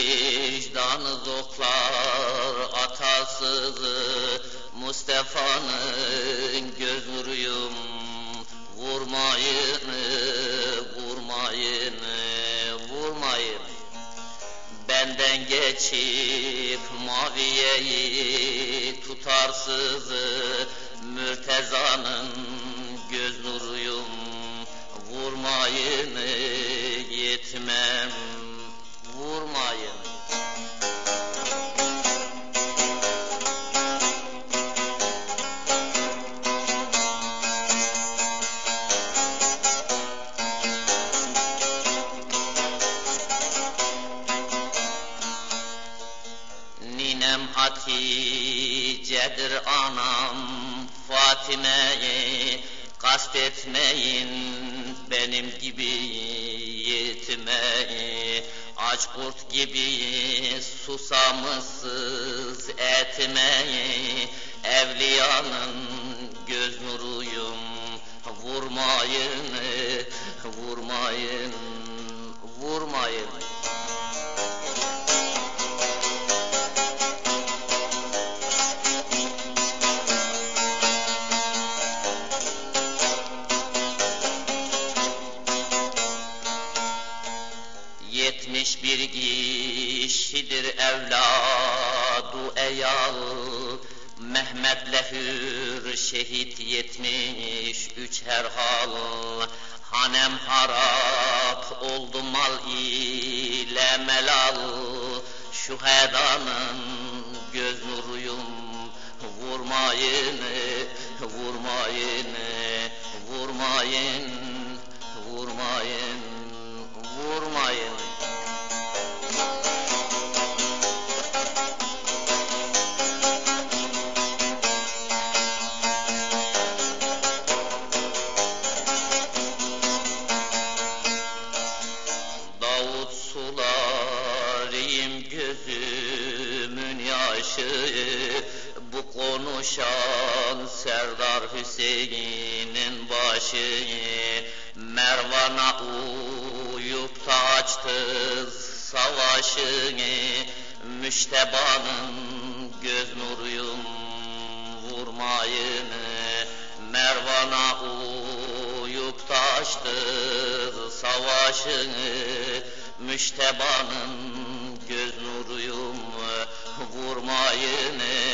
Vicdanı zoklar atasızı Mustafa'nın göz nuruyum Vurmayın, vurmayın, vurmayın. Benden geçip maviyeyi tutarsızı Mürteza'nın göz nuruyum Vurmayın yetmem vurmayın. Ninem Hatice'dir anam Fatime'yi kastetmeyin benim gibi yetime Aç kurt gibi susamışsız etime Evliyanın göz nuruyum vurmayın, vurmayın bir kişidir evladu eyal. Mehmet Lehür şehit yetmiş üç herhal. Hanem harap oldu mal ile melal. Şuhedanın göz nuruyum vurmayın, vurmayın, vurmayın, Bu konuşan Serdar Hüseyin'in başı Mervan'a uyup da açtı savaşını Müştebanın göz nuruyum vurmayın Mervan'a uyup da açtı savaşını Müştebanın göz nuruyum vurmayın